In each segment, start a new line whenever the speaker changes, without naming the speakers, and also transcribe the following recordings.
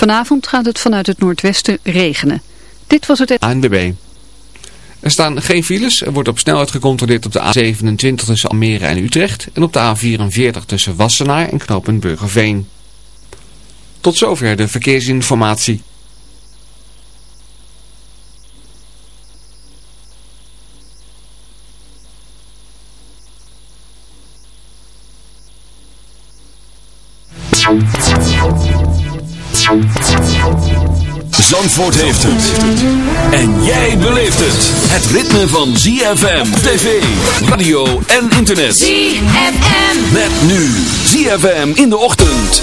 Vanavond gaat het vanuit het noordwesten regenen. Dit was het...
ANWB. Er staan geen files. Er wordt op snelheid gecontroleerd op de A27 tussen Almere en Utrecht. En op de A44 tussen Wassenaar en knooppunt Burgerveen. Tot zover de verkeersinformatie.
Zandvoort heeft het. En jij beleeft het. Het ritme van ZFM op tv, radio en internet.
ZFM.
Met nu ZFM in de ochtend.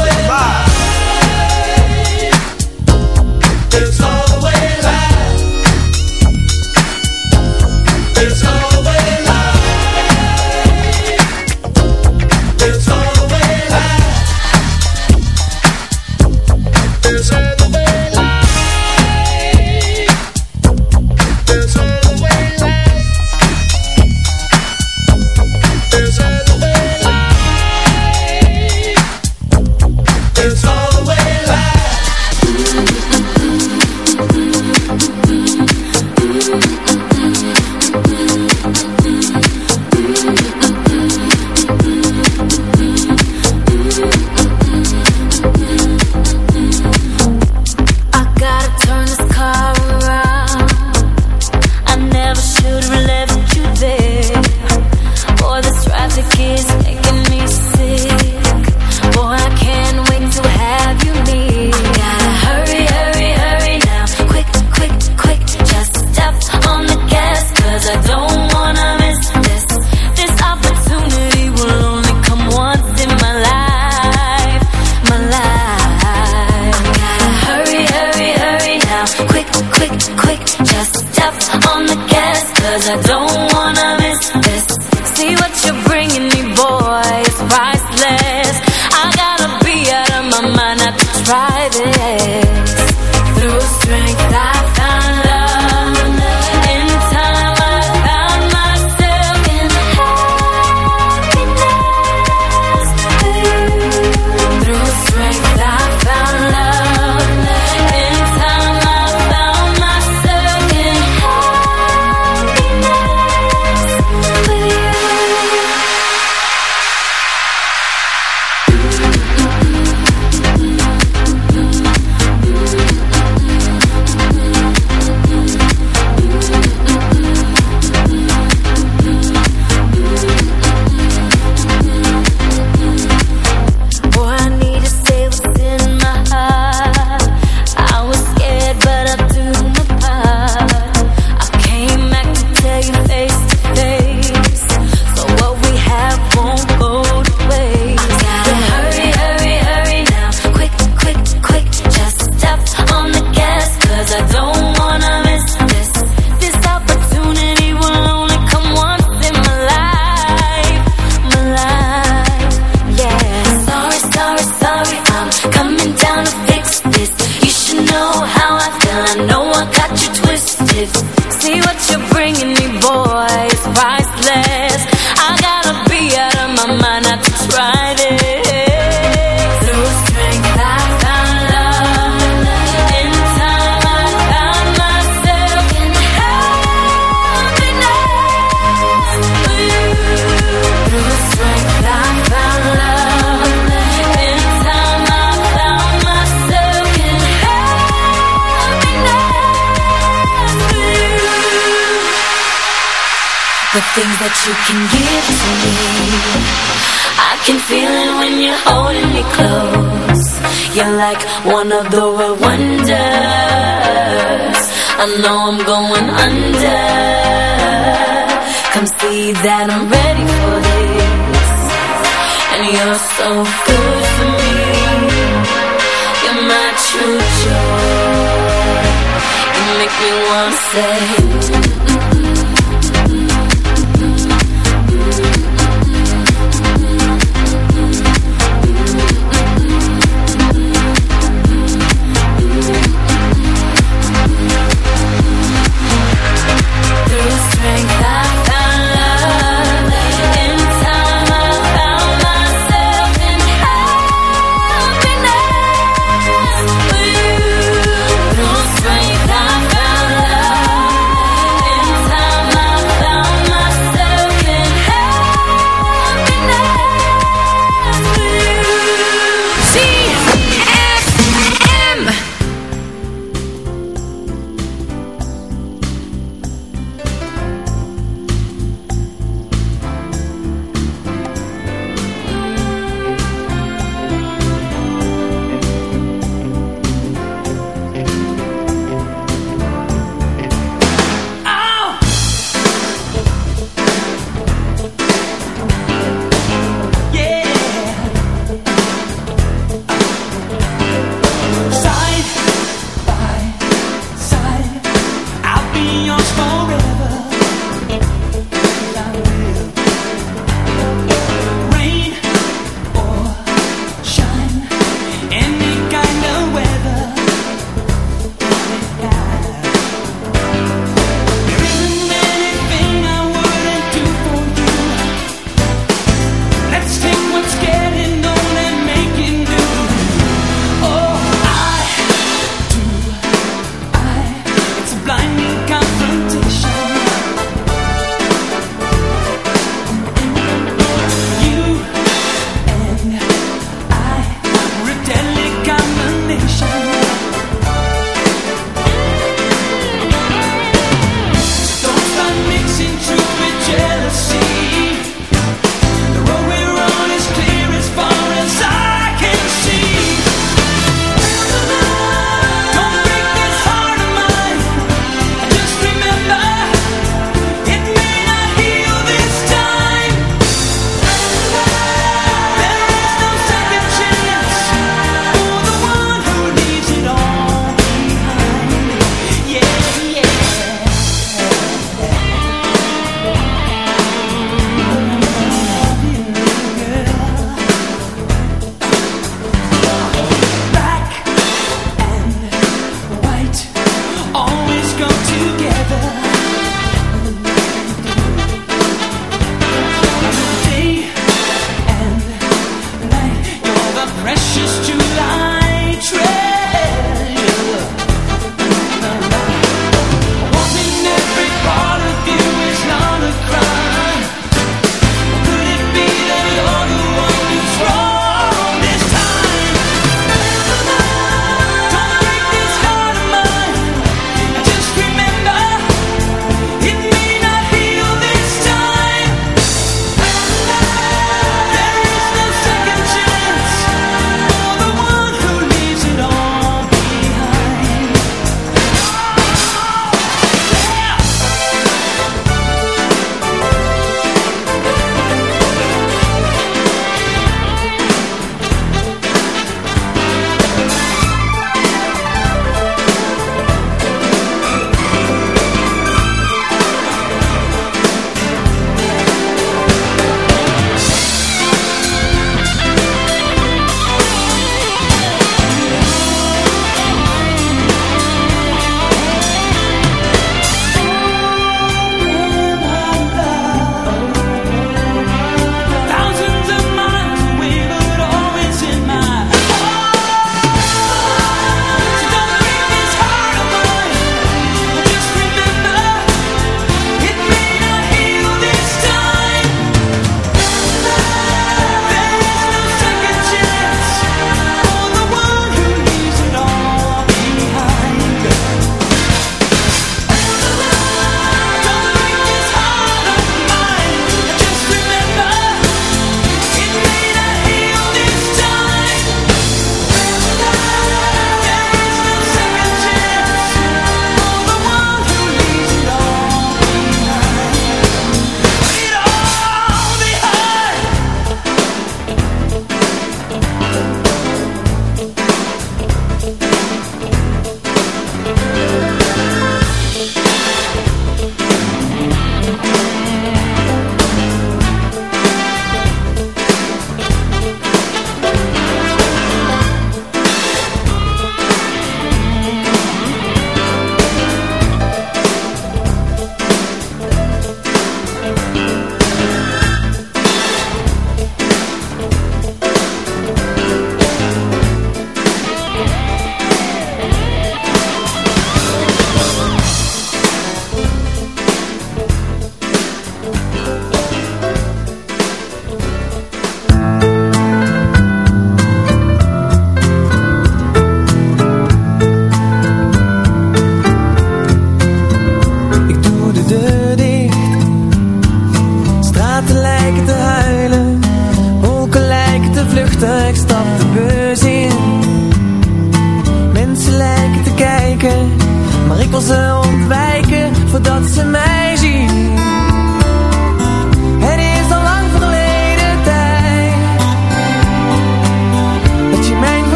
you won't say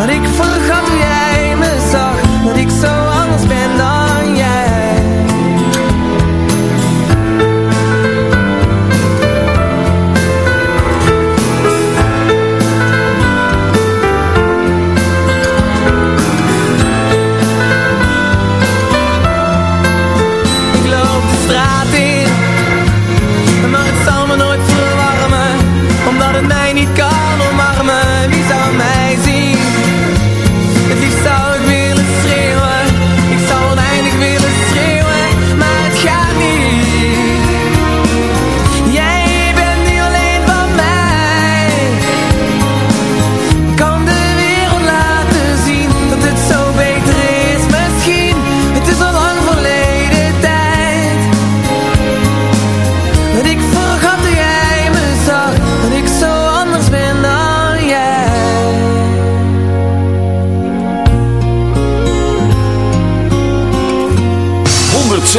Maar ik vergat hoe jij me zag, dat ik zo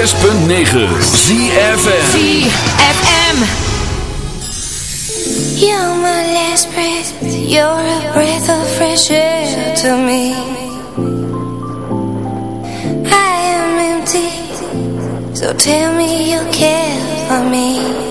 106.9
ZFM
ZFM
You're my last breath. You're a breath of fresh air to me. I am empty. So tell me you care for me.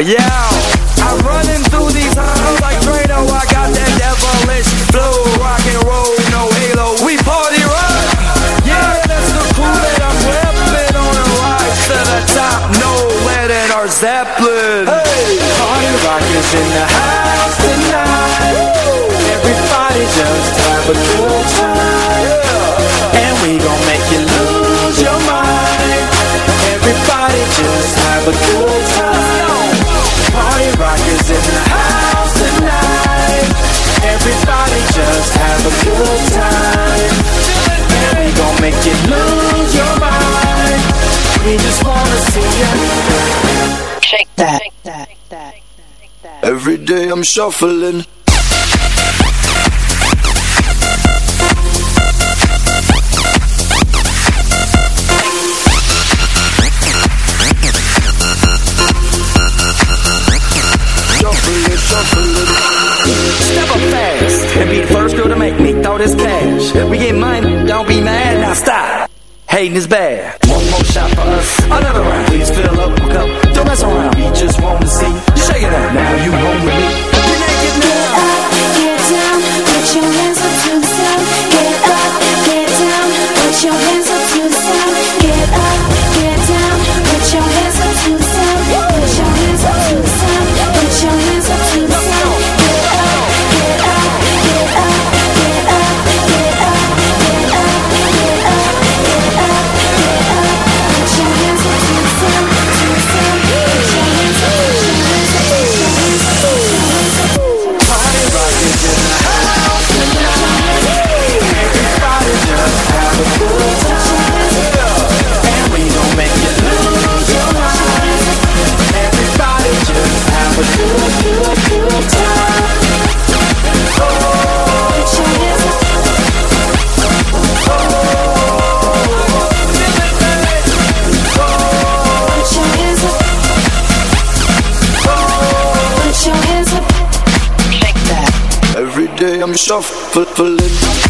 Yeah, I'm running through these halls like Trado. I got that devilish flow, rock and roll, no halo. We party rock. Yeah, that's the clue that I'm repping on a rise to the top. No letting our Zeppelin.
I'm shuffling.
this cash. We get money, don't be mad, now stop. Hating is bad. One more shot for us, another round. Please fill up my cup, don't mess around
I'm shuffling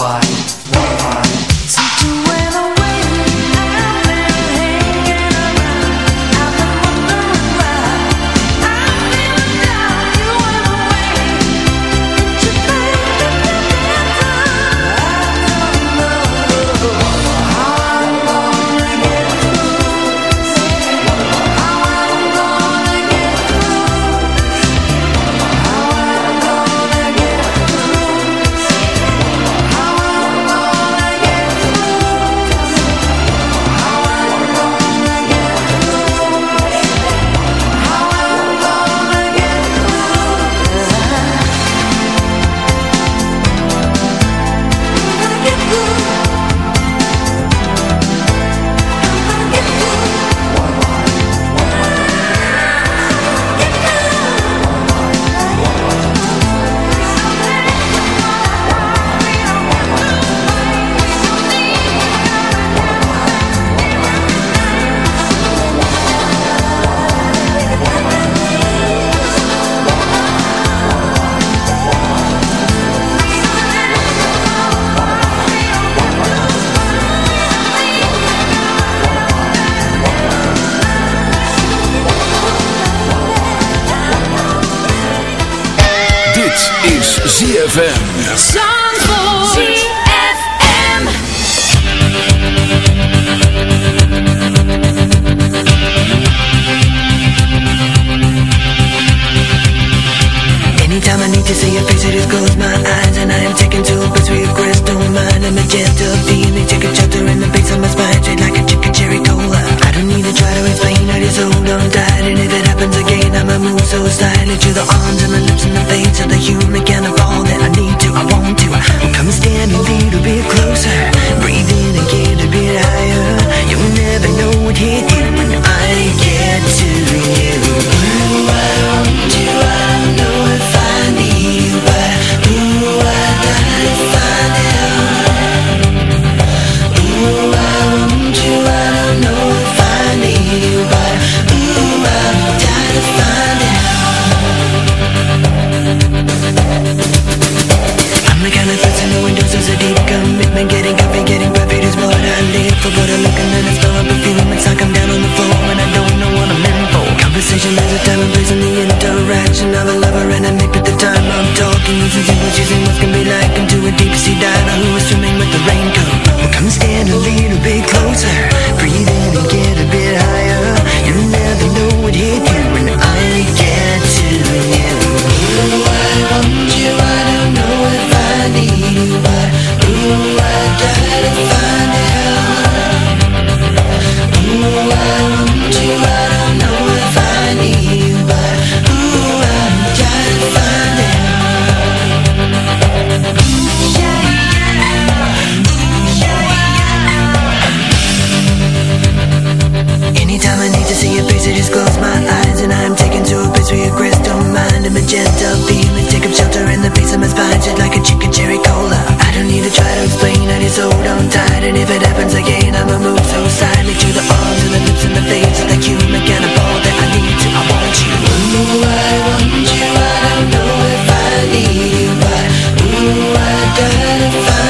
bye. To
the arms I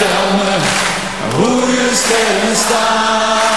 Vertel me eh, hoe je sterren staan.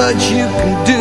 Much you can do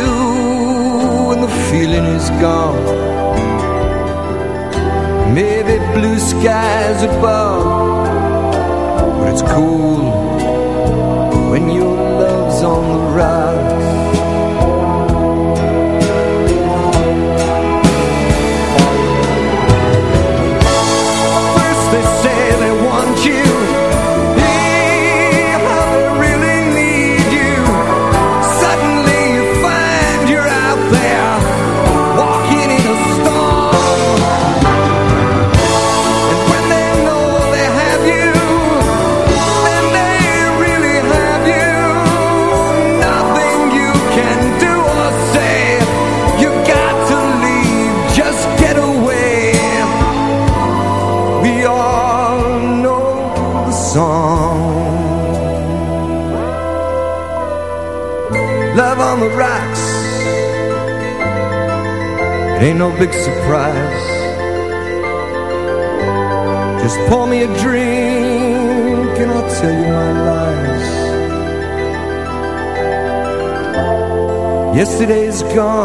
Yesterday's gone.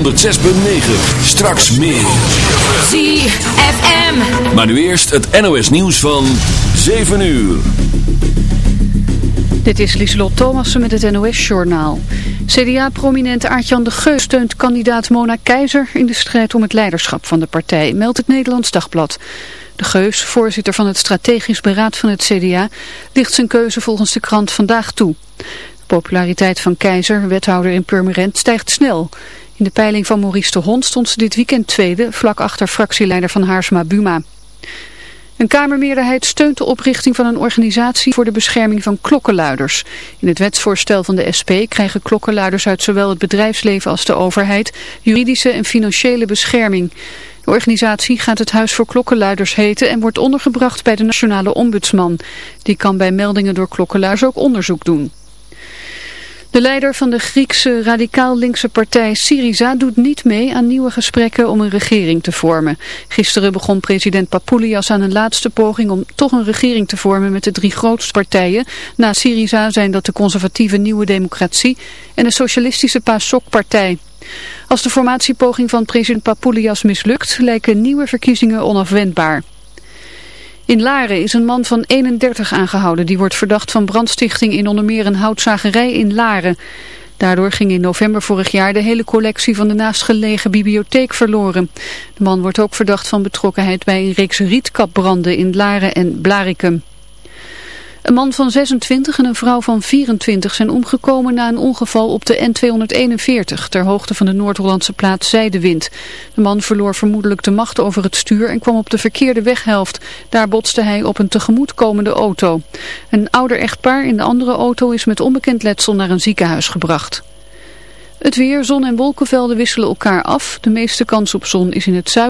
106.9. Straks meer.
ZFM.
Maar nu eerst het NOS nieuws van 7 uur.
Dit is Lieselot Thomassen met het NOS-journaal. CDA-prominent Aartjan de Geus steunt kandidaat Mona Keizer in de strijd om het leiderschap van de partij, meldt het Nederlands Dagblad. De Geus, voorzitter van het strategisch beraad van het CDA, ligt zijn keuze volgens de krant vandaag toe. De populariteit van Keizer, wethouder in Purmerend, stijgt snel. In de peiling van Maurice de Hond stond ze dit weekend tweede, vlak achter fractieleider van Haarsma Buma. Een Kamermeerderheid steunt de oprichting van een organisatie voor de bescherming van klokkenluiders. In het wetsvoorstel van de SP krijgen klokkenluiders uit zowel het bedrijfsleven als de overheid juridische en financiële bescherming. De organisatie gaat het Huis voor Klokkenluiders heten en wordt ondergebracht bij de Nationale Ombudsman. Die kan bij meldingen door klokkenluiders ook onderzoek doen. De leider van de Griekse radicaal-linkse partij Syriza doet niet mee aan nieuwe gesprekken om een regering te vormen. Gisteren begon president Papoulias aan een laatste poging om toch een regering te vormen met de drie grootste partijen. Na Syriza zijn dat de conservatieve Nieuwe Democratie en de socialistische PASOK-partij. Als de formatiepoging van president Papoulias mislukt, lijken nieuwe verkiezingen onafwendbaar. In Laren is een man van 31 aangehouden. Die wordt verdacht van brandstichting in onder meer een houtzagerij in Laren. Daardoor ging in november vorig jaar de hele collectie van de naastgelegen bibliotheek verloren. De man wordt ook verdacht van betrokkenheid bij een reeks rietkapbranden in Laren en Blarikum. Een man van 26 en een vrouw van 24 zijn omgekomen na een ongeval op de N241 ter hoogte van de Noord-Hollandse plaats Zijdewind. De man verloor vermoedelijk de macht over het stuur en kwam op de verkeerde weghelft. Daar botste hij op een tegemoetkomende auto. Een ouder echtpaar in de andere auto is met onbekend letsel naar een ziekenhuis gebracht. Het weer, zon en wolkenvelden wisselen elkaar af. De meeste kans op zon is in het zuiden.